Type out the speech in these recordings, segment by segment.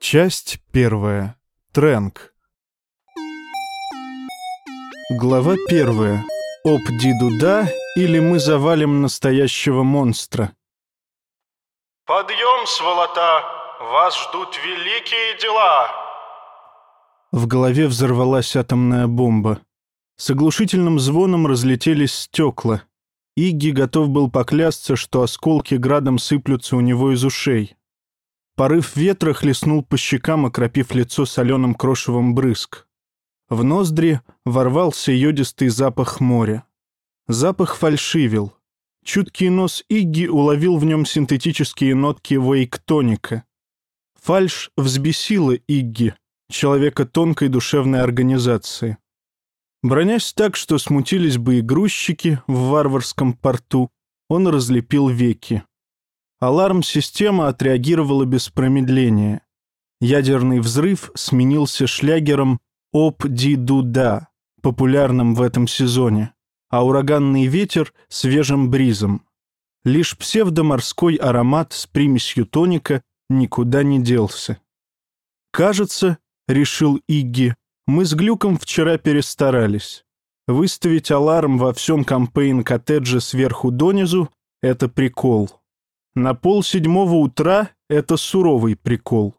Часть первая. Тренк. Глава первая. Оп Дидуда или мы завалим настоящего монстра. Подъем, сволота! Вас ждут великие дела! В голове взорвалась атомная бомба. С оглушительным звоном разлетелись стекла. Игги готов был поклясться, что осколки градом сыплются у него из ушей. Порыв ветра хлестнул по щекам, окропив лицо соленым крошевом брызг. В ноздри ворвался йодистый запах моря. Запах фальшивил. Чуткий нос Игги уловил в нем синтетические нотки вейктоника. Фальш взбесила Игги, человека тонкой душевной организации. Бронясь так, что смутились бы и грузчики в варварском порту, он разлепил веки. Аларм-система отреагировала без промедления. Ядерный взрыв сменился шлягером «Оп-ди-ду-да», популярным в этом сезоне, а ураганный ветер — свежим бризом. Лишь псевдоморской аромат с примесью тоника никуда не делся. «Кажется, — решил Игги, мы с Глюком вчера перестарались. Выставить аларм во всем кампейн-коттедже сверху донизу — это прикол. На пол седьмого утра — это суровый прикол.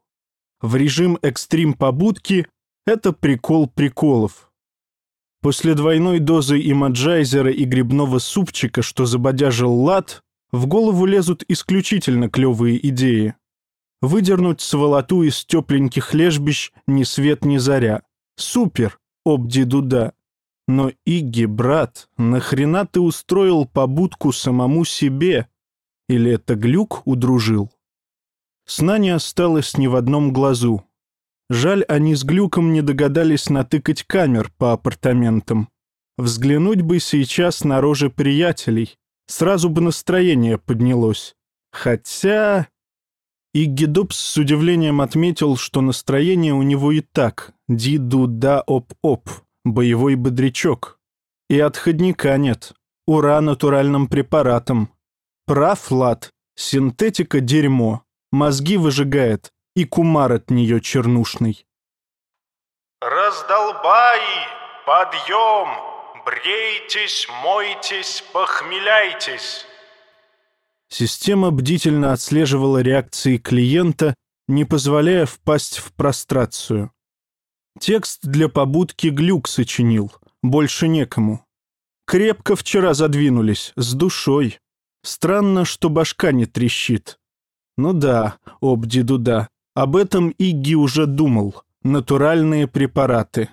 В режим экстрим-побудки — это прикол приколов. После двойной дозы имаджайзера и грибного супчика, что забодяжил лад, в голову лезут исключительно клевые идеи. Выдернуть сволоту из тепленьких лежбищ ни свет ни заря. Супер, обди-дуда. Но, Игги, брат, нахрена ты устроил побудку самому себе? Или это глюк удружил? Сна не осталось ни в одном глазу. Жаль, они с глюком не догадались натыкать камер по апартаментам. Взглянуть бы сейчас на рожи приятелей. Сразу бы настроение поднялось. Хотя... И Гедопс с удивлением отметил, что настроение у него и так ди-ду-да-оп-оп, боевой бодрячок. И отходника нет. Ура натуральным препаратом. Прав, Лад, синтетика — дерьмо. Мозги выжигает, и кумар от нее чернушный. Раздолбаи, подъем! Брейтесь, мойтесь, похмеляйтесь! Система бдительно отслеживала реакции клиента, не позволяя впасть в прострацию. Текст для побудки глюк сочинил, больше некому. Крепко вчера задвинулись, с душой. Странно, что башка не трещит. Ну да, обди-дуда, об этом Игги уже думал. Натуральные препараты.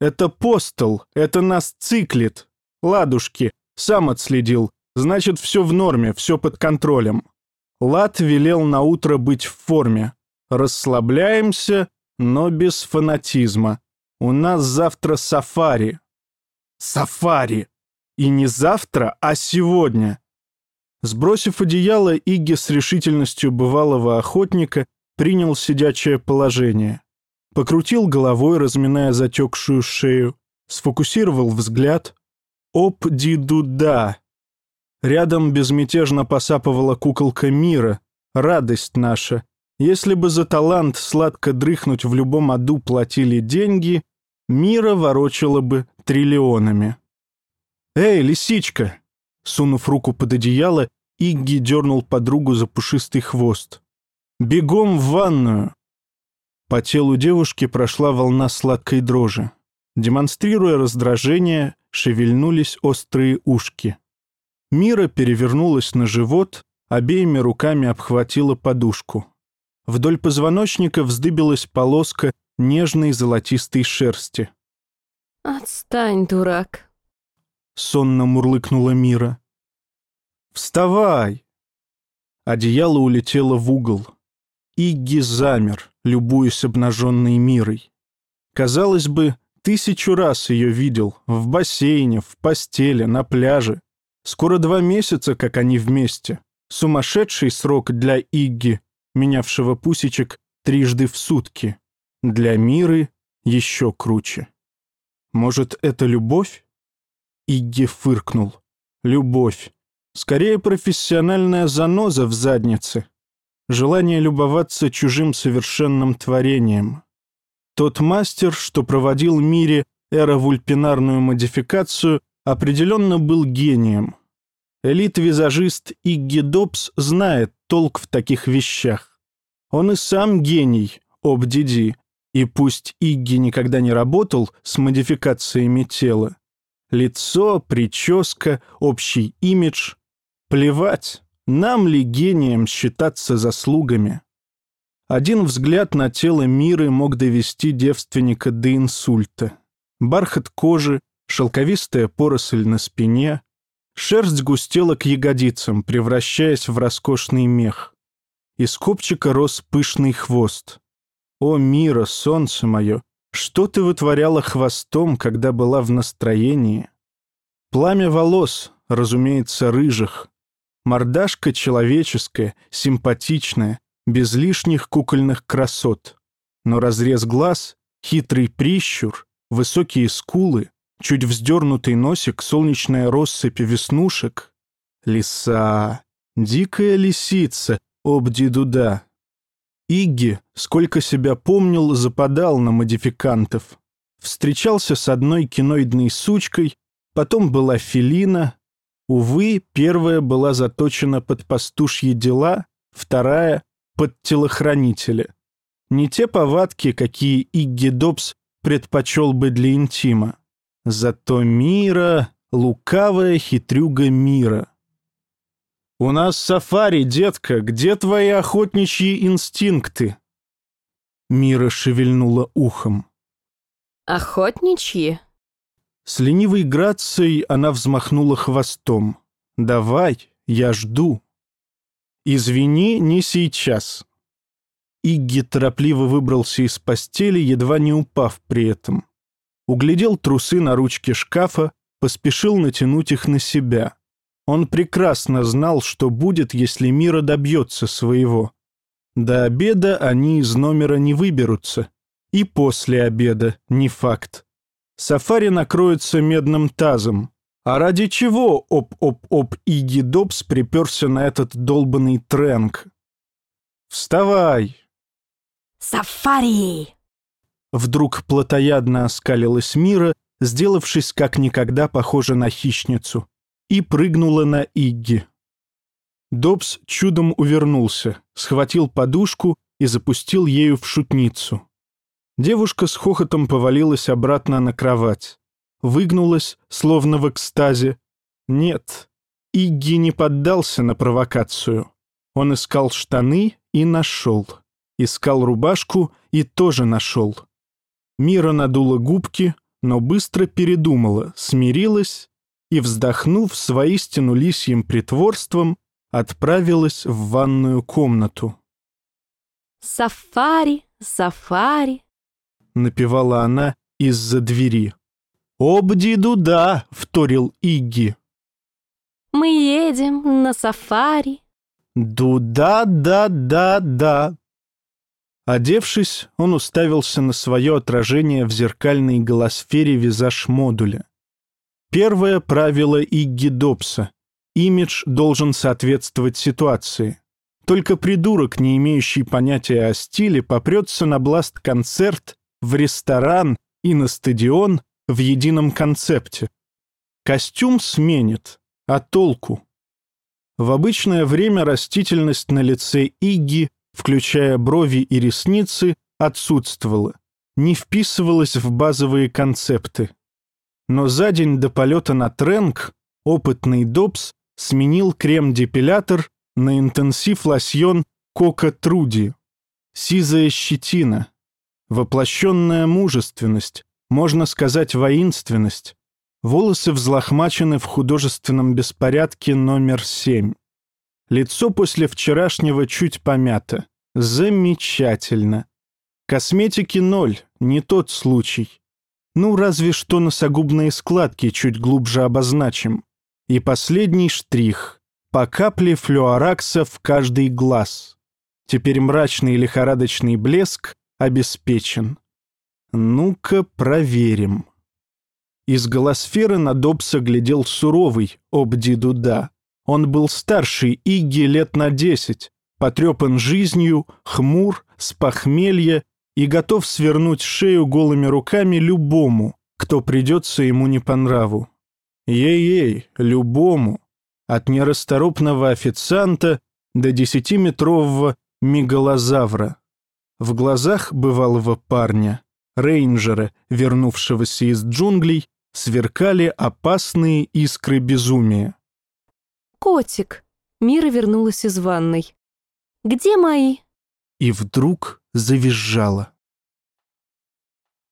Это постол, это нас циклит. Ладушки, сам отследил, Значит, все в норме, все под контролем. Лад велел на утро быть в форме. Расслабляемся, но без фанатизма. У нас завтра сафари. Сафари! И не завтра, а сегодня. Сбросив одеяло, Игги с решительностью бывалого охотника принял сидячее положение. Покрутил головой, разминая затекшую шею, сфокусировал взгляд. Оп-ди-ду-да! Рядом безмятежно посапывала куколка мира, радость наша. Если бы за талант сладко дрыхнуть в любом аду платили деньги, мира ворочала бы триллионами. «Эй, лисичка!» Сунув руку под одеяло, Игги дернул подругу за пушистый хвост. «Бегом в ванную!» По телу девушки прошла волна сладкой дрожи. Демонстрируя раздражение, шевельнулись острые ушки. Мира перевернулась на живот, обеими руками обхватила подушку. Вдоль позвоночника вздыбилась полоска нежной золотистой шерсти. «Отстань, дурак!» Сонно мурлыкнула Мира. «Вставай!» Одеяло улетело в угол. Игги замер, любуясь обнаженной Мирой. Казалось бы, тысячу раз ее видел в бассейне, в постели, на пляже. Скоро два месяца, как они вместе. Сумасшедший срок для Игги, менявшего пусечек трижды в сутки. Для Миры еще круче. Может, это любовь? Игги фыркнул. Любовь. Скорее профессиональная заноза в заднице. желание любоваться чужим совершенным творением. Тот мастер, что проводил мире эровульпинарную модификацию, определенно был гением. Элит-визажист Игги Добс знает толк в таких вещах. Он и сам гений, Обдиди, и пусть Игги никогда не работал с модификациями тела, лицо, прическа, общий имидж — плевать, нам ли гением считаться заслугами. Один взгляд на тело Миры мог довести девственника до инсульта. Бархат кожи, шелковистая поросль на спине, шерсть густела к ягодицам, превращаясь в роскошный мех. Из копчика рос пышный хвост. О, Мира, солнце мое, что ты вытворяла хвостом, когда была в настроении? Пламя волос, разумеется, рыжих. Мордашка человеческая, симпатичная, без лишних кукольных красот. Но разрез глаз, хитрый прищур, высокие скулы, чуть вздернутый носик, солнечная россыпь веснушек. Лиса, дикая лисица, обди-дуда. Игги, сколько себя помнил, западал на модификантов. Встречался с одной киноидной сучкой, потом была Филина. Увы, первая была заточена под пастушьи дела, вторая — под телохранителя. Не те повадки, какие Игги Добс предпочел бы для интима. Зато Мира — лукавая хитрюга Мира. «У нас сафари, детка, где твои охотничьи инстинкты?» Мира шевельнула ухом. Охотничьи? С ленивой грацией она взмахнула хвостом. «Давай, я жду». «Извини, не сейчас». Игги торопливо выбрался из постели, едва не упав при этом. Углядел трусы на ручке шкафа, поспешил натянуть их на себя. Он прекрасно знал, что будет, если Мира добьется своего. До обеда они из номера не выберутся. И после обеда не факт. Сафари накроется медным тазом. А ради чего оп-оп-оп Иги Добс приперся на этот долбанный тренк? «Вставай!» Сафари! Вдруг плотоядно оскалилась Мира, сделавшись как никогда похожа на хищницу и прыгнула на Игги. Добс чудом увернулся, схватил подушку и запустил ею в шутницу. Девушка с хохотом повалилась обратно на кровать. Выгнулась, словно в экстазе. Нет, Игги не поддался на провокацию. Он искал штаны и нашел. Искал рубашку и тоже нашел. Мира надула губки, но быстро передумала, смирилась и, вздохнув с воистину лисьим притворством, отправилась в ванную комнату. Сафари, сафари. Напевала она из-за двери. «Обди-дуда!» — вторил Игги. Мы едем на сафари. «Дуда-да-да-да!» Одевшись, он уставился на свое отражение в зеркальной голосфере визаж-модуля. Первое правило Игги Добса. Имидж должен соответствовать ситуации. Только придурок, не имеющий понятия о стиле, попрется на бласт-концерт, в ресторан и на стадион в едином концепте. Костюм сменит, а толку? В обычное время растительность на лице Игги, включая брови и ресницы, отсутствовала, не вписывалась в базовые концепты. Но за день до полета на Тренк опытный Добс сменил крем-депилятор на интенсив-лосьон Кока Труди. Сизая щетина. Воплощенная мужественность, можно сказать воинственность. Волосы взлохмачены в художественном беспорядке номер семь. Лицо после вчерашнего чуть помято. Замечательно. Косметики ноль, не тот случай. Ну, разве что носогубные складки чуть глубже обозначим. И последний штрих. По флюоракса в каждый глаз. Теперь мрачный лихорадочный блеск обеспечен. Ну-ка проверим. Из голосферы на Добса глядел суровый Обди Дуда. Он был старше Игги лет на десять, потрепан жизнью, хмур, с похмелья и готов свернуть шею голыми руками любому, кто придется ему не по нраву. Ей-ей, любому, от нерасторопного официанта до десятиметрового мегалозавра. В глазах бывалого парня, рейнджера, вернувшегося из джунглей, сверкали опасные искры безумия. Котик. Мира вернулась из ванной. Где мои? И вдруг завизжала.